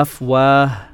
أفواه.